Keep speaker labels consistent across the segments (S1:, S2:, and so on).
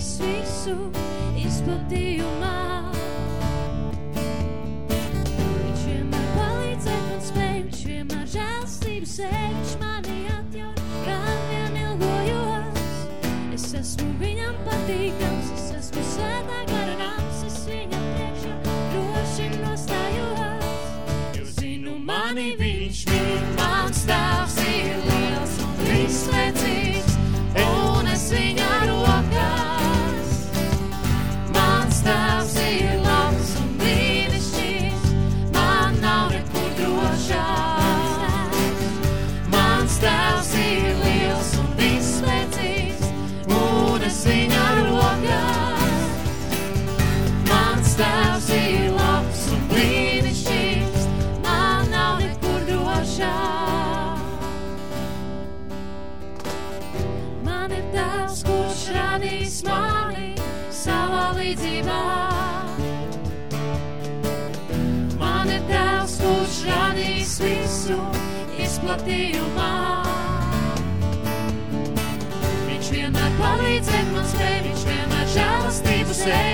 S1: šķiranīs visu izplatījumā. Viņš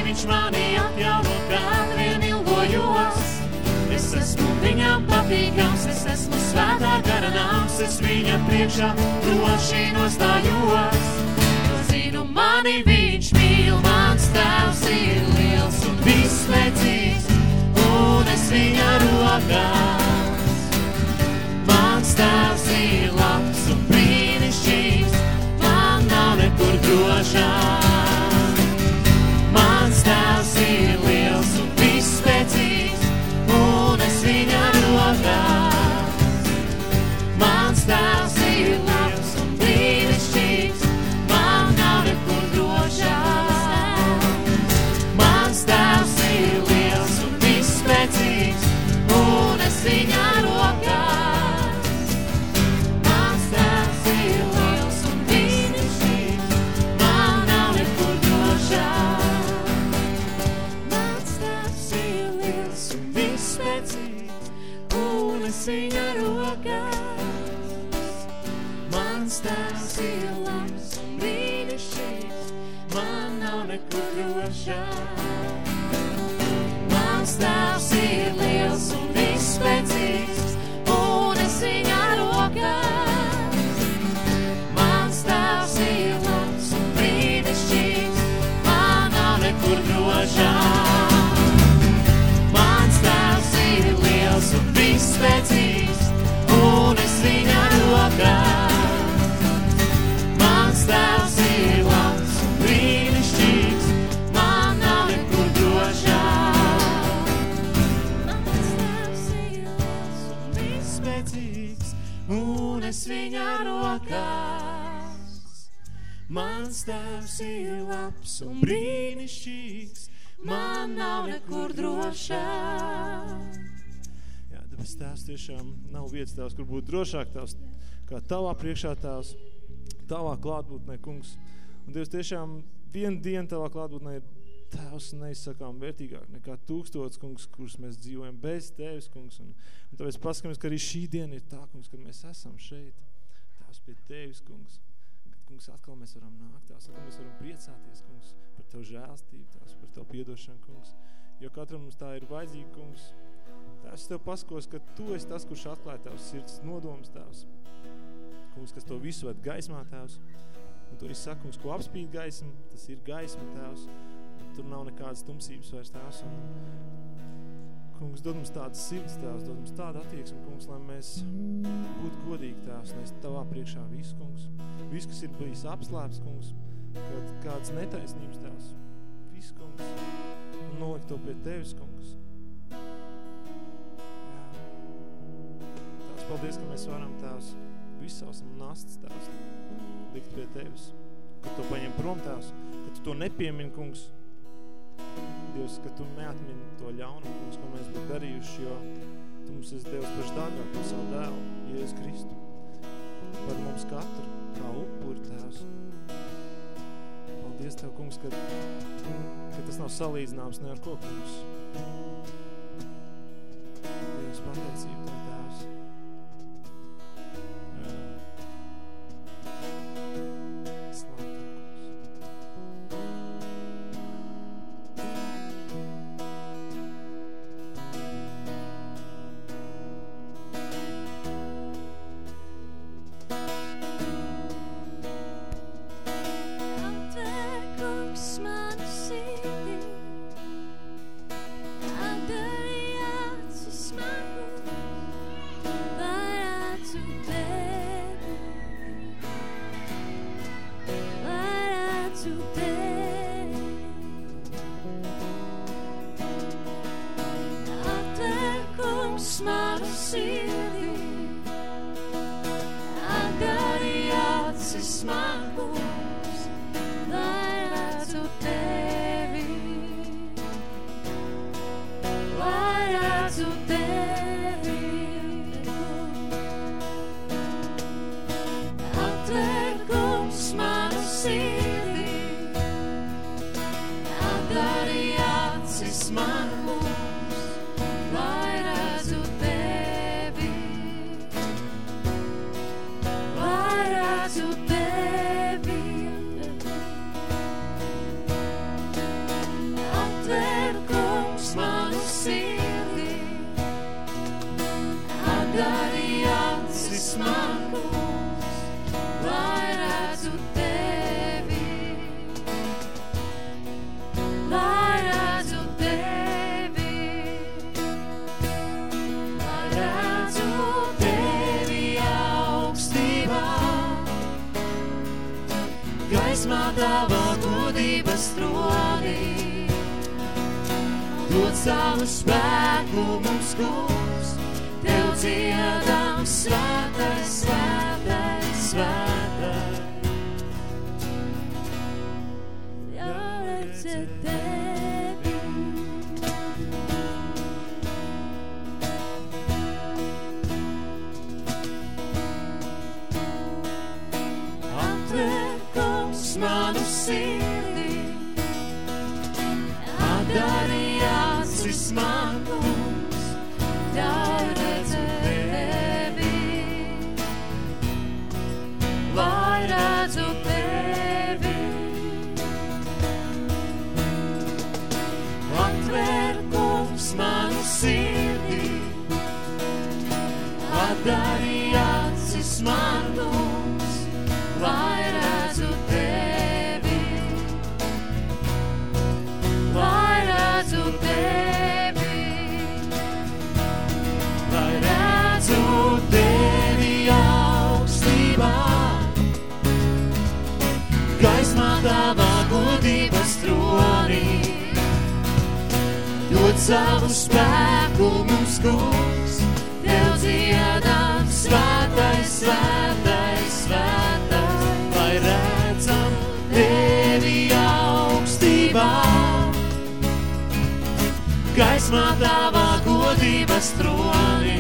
S1: viņš mani atjauno, kad vien ilgojos. Es esmu viņam patīkams, es esmu svētā gara nāms, es viņa priekšā droši nostājos. Jo zinu, mani viņš mīl, mans tēvs ir liels un visliecīgs, un es viņa rokās. Mans tēvs ir labs un brīnišķīgs, man nav nekur drošāk. time. Viņa rokās. Mans tēvs ir labs un brīnišķīgs, man nav nekur drošāk.
S2: Jā, tāpēc tās tiešām nav vietas tās, kur būt drošāk tās, kā tavā priekšā tās, tavā klātbūtnē, kungs. Un Dievs tiešām vienu dienu tavā klātbūtnē ir tēvs neizsakām vērtīgāk nekā tūkstots, kungs, kurus mēs dzīvojam bez tevis, kungs. Un, un tāpēc paskamies, ka arī šī diena ir tā, kungs, kad mēs esam šeit. Tēvs pie tevis, kungs. Kad, kungs, atkal mēs varam nākt, tās, atkal mēs varam priecāties, kungs, par tavu žēlstību, tās, par tavu piedošanu, kungs. Jo katram mums tā ir vajadzīga, kungs. Tēvs, tev paskos, ka tu esi tas, kurš atklāja tavs sirds nodoms, tēvs. Kungs, kas to visu ved gaismā, tēvs. Un tu arī saka, kungs, ko apspīd gaisma, tas ir gaisma, tēvs. Un tur nav nekādas tumsības vairs, tēvs. Un, kungs, dod mums tādas sirds, tēvs, dod mums tādu attieksmi, kungs, lai mēs būtu godīgi, tēvs, nes tavā priekšā visu, kungs. Viss, kas ir bijis apslēpts, kungs, kad kāds netaisnības, tēvs. Viss, kungs. Un nolikt to pie tevis, kungs. Jā. Tēvs, paldies, ka mēs varam, tēvs, visu savus nastas, tēvs, likt pie tevis. Kad to paņem prom, tēvs, ka tu to nepiemini, kungs. Dievs, ka tu neatmini to ļaunumu, kungs, ko mēs būtu darījuši, jo tu mums esi Dievs paši dārgāk par savu dēlu, Jēzus Kristu. Par mums katru, kā upuri, tēvs. Paldies Tev, kungs, ka, ka tas nav salīdzināms ne ar ko, kungs. Dievs, pateicību Tev,
S1: atdari acis man kungs, lai redzu tevi, lai redzu tevi, lai redzu tevi augstībā. Gaismā tava godības tronī, dod savu spēku mums kungs, dziedam svētais, svētais, svētais. Redzēt tevi. Atver kungs manu sirdī, atdari acis man kungs, lai redzu tevi, lai redzu tevi, lai redzu tevi augstībā, gaismā tavā godības tronī, dod savu spēku mums kungs, svētais, svētais, lai redzam tevi augstībā. Gaismā tavā godības tronī,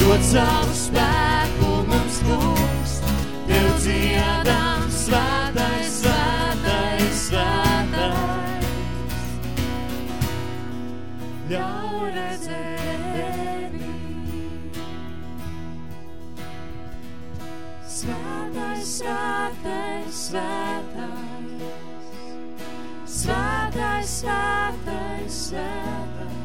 S1: dod savu spēku mums kungs, tev dziedam Svētais, svētais, svētais. Svētais, svētais, svētais.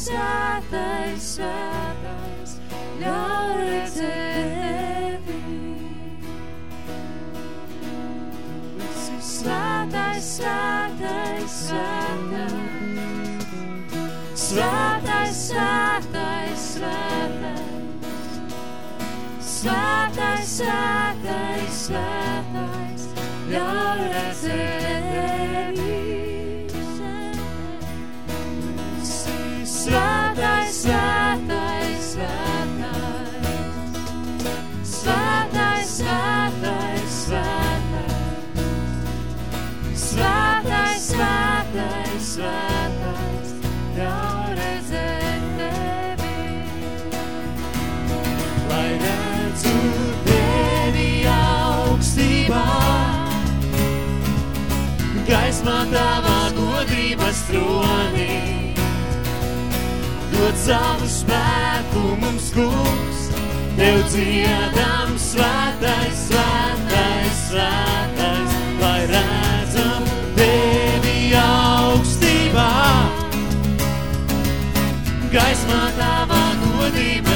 S1: Svētais, svētais. Ļauj redzēt tevi. Svētais, svētais, svētais. Svētais, svētais, svētais. Svētais, svētais, svētais. Ļauj redzēt tevi. Svētais, svētais, svētais. Svētais, svētais, svētais. Svētais, svētais, svētais, gaismā tavā godības tronī. Dod savu spēku mums kungs, tev dziedam svētais, svētais, svētais, lai redzam tevi augstībā. Gaismā tavā godības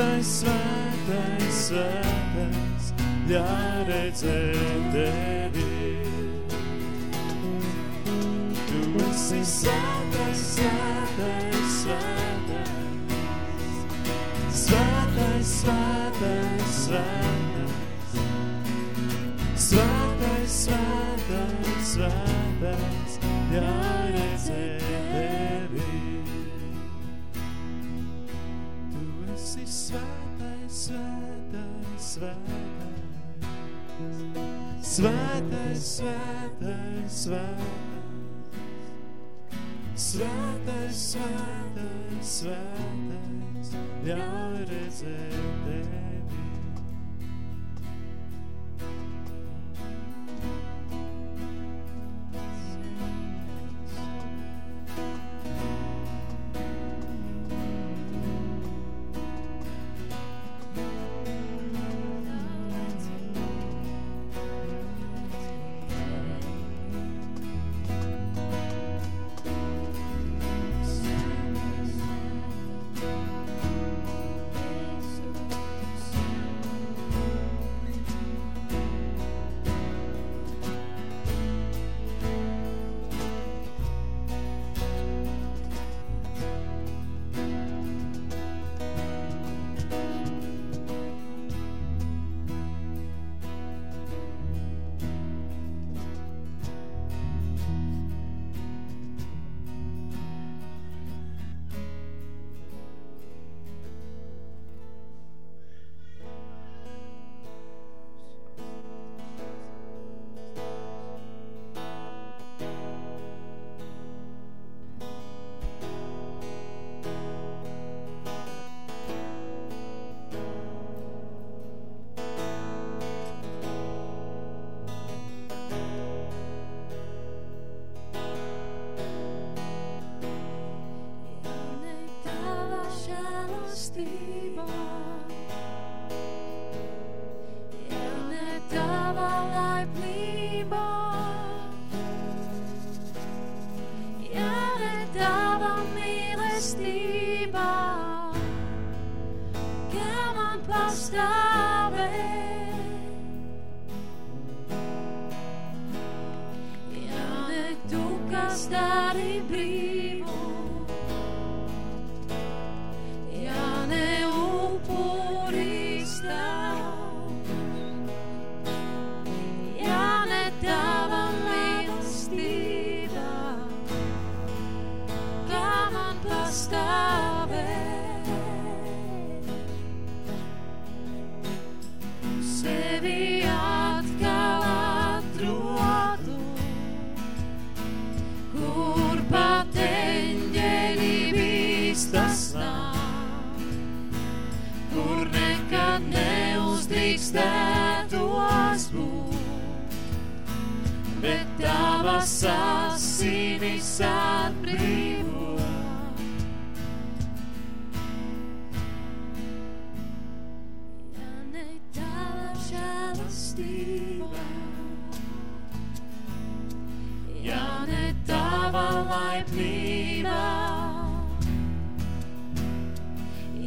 S1: Svētais, svētais, svētais, ļauj redzēt tevi. Tu esi svētais, svētais, svētais.
S2: Svētais, svētais, svētais. Svētais, svētais, svētais, ļauj svētais, svētais. Svētais, svētais, svētais. Svētais, svētais, ļauj redzēt tevi.
S1: Neuzdrīkstētos būt, bet tavas asinis atbrīvo. Ja ne tava žēlastība, ja ne tava laipnība,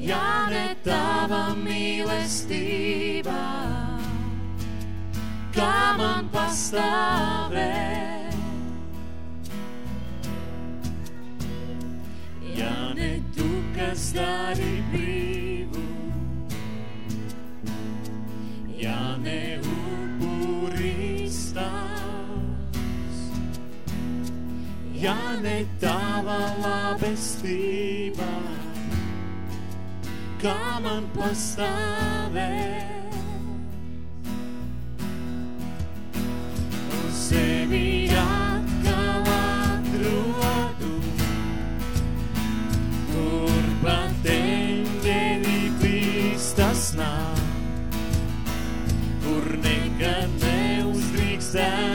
S1: ja ne tava mīlestība, kā man pastāvēt. Ja ne tu, kas dari brīvu, ja ne upuris tavs, ja ne tava labestība, kā man pastāvēt. Sevi atkal atrodu, kur pat eņģeļi bīstas nāk, kur nekad neuzdrīkstētos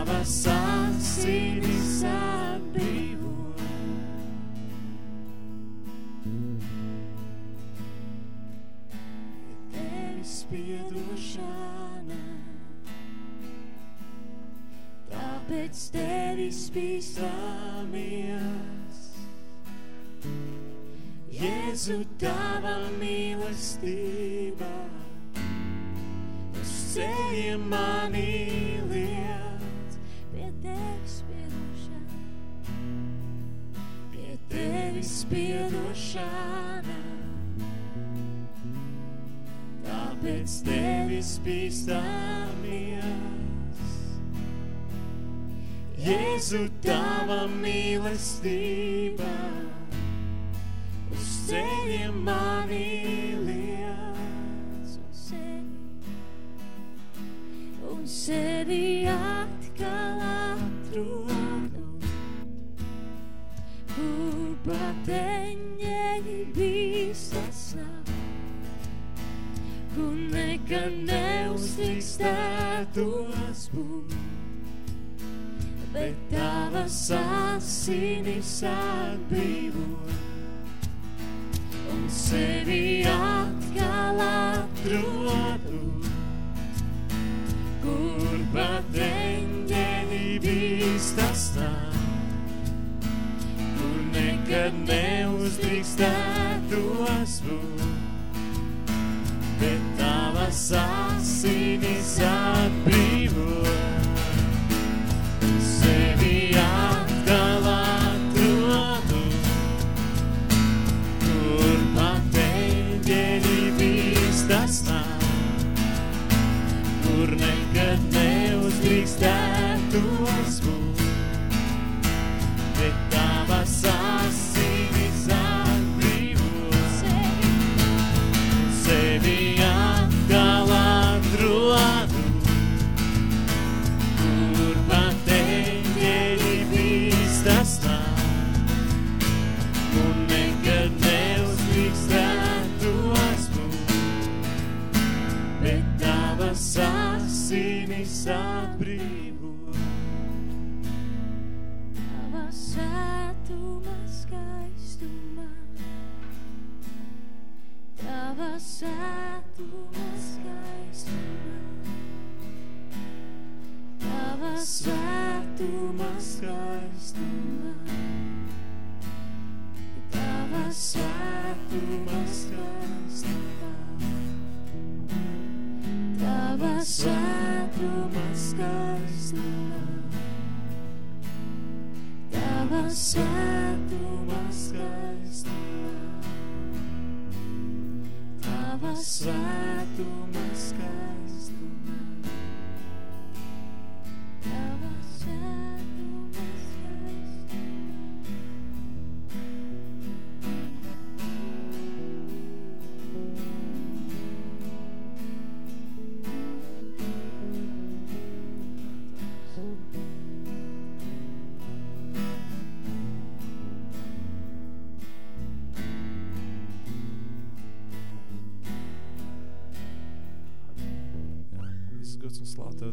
S1: tavas asinis atbrīvo. Tevis piedošana, tāpēc tevis bīstamies. Jēzu, tava mīlestība, uz ceļiem mani
S3: piedošana.
S1: Tāpēc tevis bīstamies. Jēzu, tava mīlestība, uz ceļiem mani liec.
S3: un sevi, un sevi atkal eņģeļi bīstas nav, kur nekad neuzdrīkstētos būt,
S1: bet tavas asinis atbrīvo, un sevi atkal atrodu, kur pat eņģeļi nekad neuzdrīkstētos būt, bet tavas asinis atbrīvo sevi atkal atrodu, kur pat eņģeļi bīstas nav, kur nekad neuzdrīkstētos būt, bet tavas asinis asinis atbrīvo.
S3: tava svētuma skaistumā, tava svētuma skaistumā, tava svētuma skaistumā, tava svētuma skaistumā, tava svētuma skaistumā. Tava svētuma skaistumā, Tava svētuma skaistumā,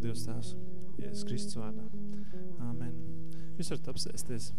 S2: Dievs Tēvs, Jēzus Kristus vārdā. Āmen. Jūs varat apsēsties.